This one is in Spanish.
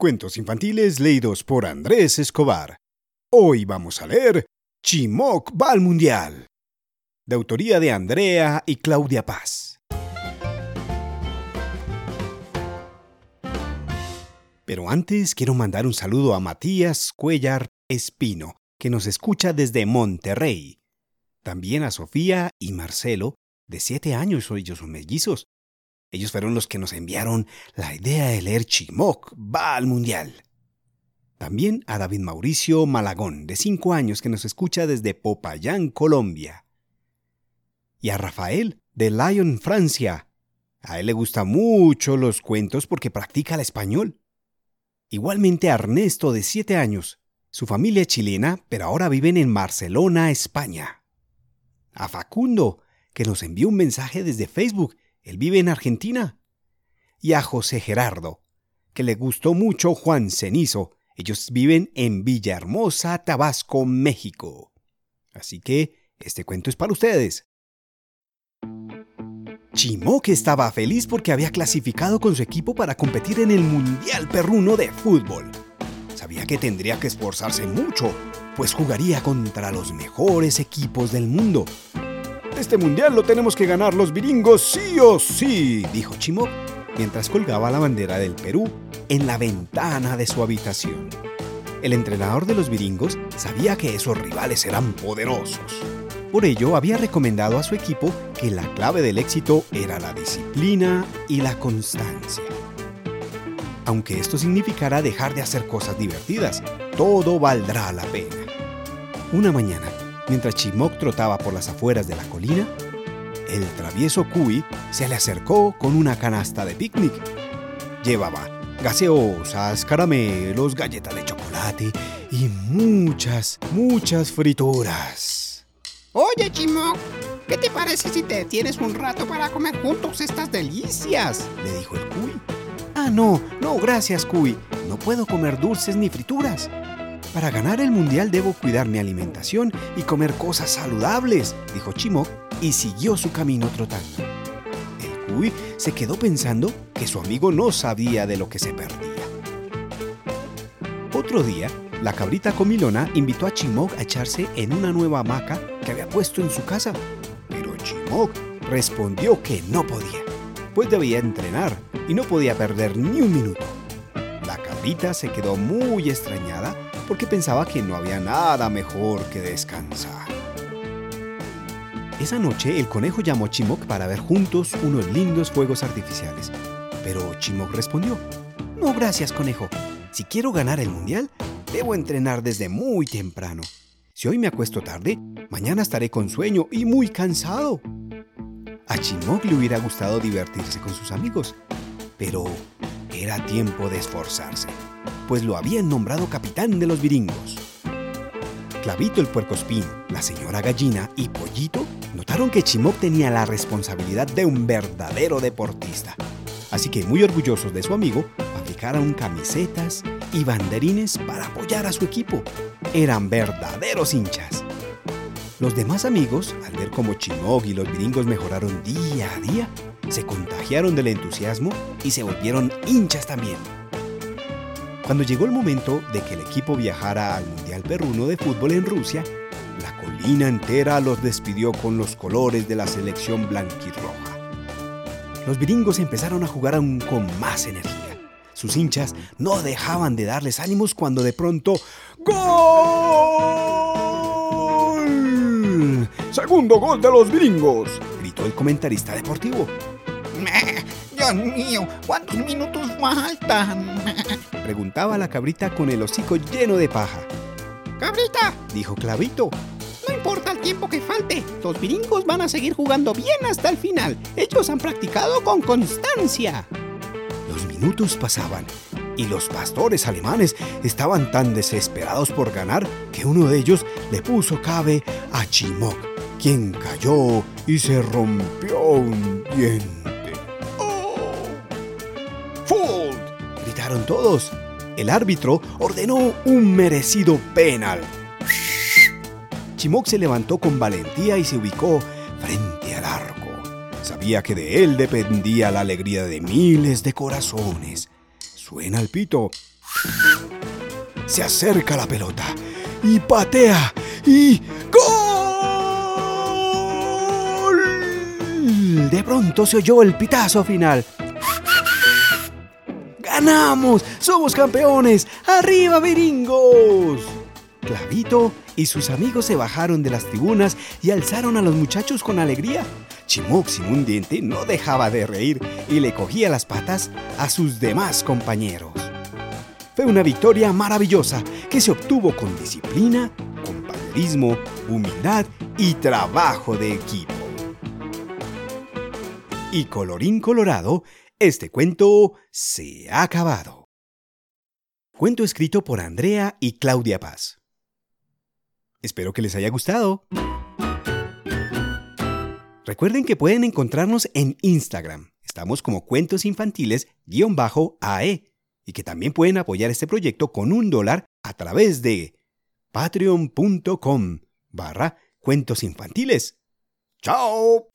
Cuentos infantiles leídos por Andrés Escobar. Hoy vamos a leer Chimoc va al Mundial, de autoría de Andrea y Claudia Paz. Pero antes quiero mandar un saludo a Matías Cuellar Espino, que nos escucha desde Monterrey. También a Sofía y Marcelo, de siete años, ellos son mellizos, ellos fueron los que nos enviaron la idea de leer Chimoc va al Mundial. También a David Mauricio Malagón, de 5 años, que nos escucha desde Popayán, Colombia. Y a Rafael, de Lyon, Francia. A él le gustan mucho los cuentos porque practica el español. Igualmente a Ernesto, de 7 años. Su familia es chilena, pero ahora viven en Barcelona, España. A Facundo, que nos envió un mensaje desde Facebook él vive en Argentina. Y a José Gerardo, que le gustó mucho Juan Cenizo. Ellos viven en Villahermosa, Tabasco, México. Así que este cuento es para ustedes. Chimoque estaba feliz porque había clasificado con su equipo para competir en el Mundial Perruno de Fútbol. Sabía que tendría que esforzarse mucho, pues jugaría contra los mejores equipos del mundo este mundial lo tenemos que ganar los viringos sí o sí, dijo Chimoc mientras colgaba la bandera del Perú en la ventana de su habitación. El entrenador de los viringos sabía que esos rivales eran poderosos. Por ello, había recomendado a su equipo que la clave del éxito era la disciplina y la constancia. Aunque esto significara dejar de hacer cosas divertidas, todo valdrá la pena. Una mañana, Mientras Chimoc trotaba por las afueras de la colina, el travieso Cui se le acercó con una canasta de picnic. Llevaba gaseosas, caramelos, galletas de chocolate y muchas, muchas frituras. Oye, Chimoc, ¿qué te parece si te detienes un rato para comer juntos estas delicias? le dijo el Cui. Ah, no, no, gracias, Cui. No puedo comer dulces ni frituras. Para ganar el mundial debo cuidar mi alimentación y comer cosas saludables, dijo Chimoc y siguió su camino trotando. El cuy se quedó pensando que su amigo no sabía de lo que se perdía. Otro día, la cabrita comilona invitó a Chimoc a echarse en una nueva hamaca que había puesto en su casa, pero Chimoc respondió que no podía, pues debía entrenar y no podía perder ni un minuto. La cabrita se quedó muy extrañada porque pensaba que no había nada mejor que descansar. Esa noche el conejo llamó a Chimoc para ver juntos unos lindos fuegos artificiales. Pero Chimoc respondió, No, gracias, conejo. Si quiero ganar el mundial, debo entrenar desde muy temprano. Si hoy me acuesto tarde, mañana estaré con sueño y muy cansado. A Chimoc le hubiera gustado divertirse con sus amigos, pero era tiempo de esforzarse pues lo habían nombrado capitán de los viringos. Clavito el puercoespín, la señora gallina y Pollito notaron que Chimoc tenía la responsabilidad de un verdadero deportista. Así que muy orgullosos de su amigo, fabricaron camisetas y banderines para apoyar a su equipo. Eran verdaderos hinchas. Los demás amigos, al ver cómo Chimoc y los viringos mejoraron día a día, se contagiaron del entusiasmo y se volvieron hinchas también. Cuando llegó el momento de que el equipo viajara al Mundial Perruno de Fútbol en Rusia, la colina entera los despidió con los colores de la selección blanquirroja. Los viringos empezaron a jugar aún con más energía. Sus hinchas no dejaban de darles ánimos cuando de pronto ¡Gol! ¡Segundo gol de los viringos! gritó el comentarista deportivo. Dios mío, ¿cuántos minutos faltan? Preguntaba la cabrita con el hocico lleno de paja. ¡Cabrita! Dijo Clavito. No importa el tiempo que falte, los viringos van a seguir jugando bien hasta el final. Ellos han practicado con constancia. Los minutos pasaban y los pastores alemanes estaban tan desesperados por ganar que uno de ellos le puso cabe a Chimoc, quien cayó y se rompió un diente. Todos. El árbitro ordenó un merecido penal. Chimoc se levantó con valentía y se ubicó frente al arco. Sabía que de él dependía la alegría de miles de corazones. Suena el pito. Se acerca la pelota y patea y ¡Gol! De pronto se oyó el pitazo final. ¡Ganamos! ¡Somos campeones! ¡Arriba, viringos! Clavito y sus amigos se bajaron de las tribunas y alzaron a los muchachos con alegría. Chimoc, sin un diente, no dejaba de reír y le cogía las patas a sus demás compañeros. Fue una victoria maravillosa que se obtuvo con disciplina, compañerismo, humildad y trabajo de equipo. Y colorín colorado, este cuento se ha acabado. Cuento escrito por Andrea y Claudia Paz. Espero que les haya gustado. Recuerden que pueden encontrarnos en Instagram. Estamos como cuentos infantiles-ae y que también pueden apoyar este proyecto con un dólar a través de patreon.com barra cuentos infantiles. ¡Chao!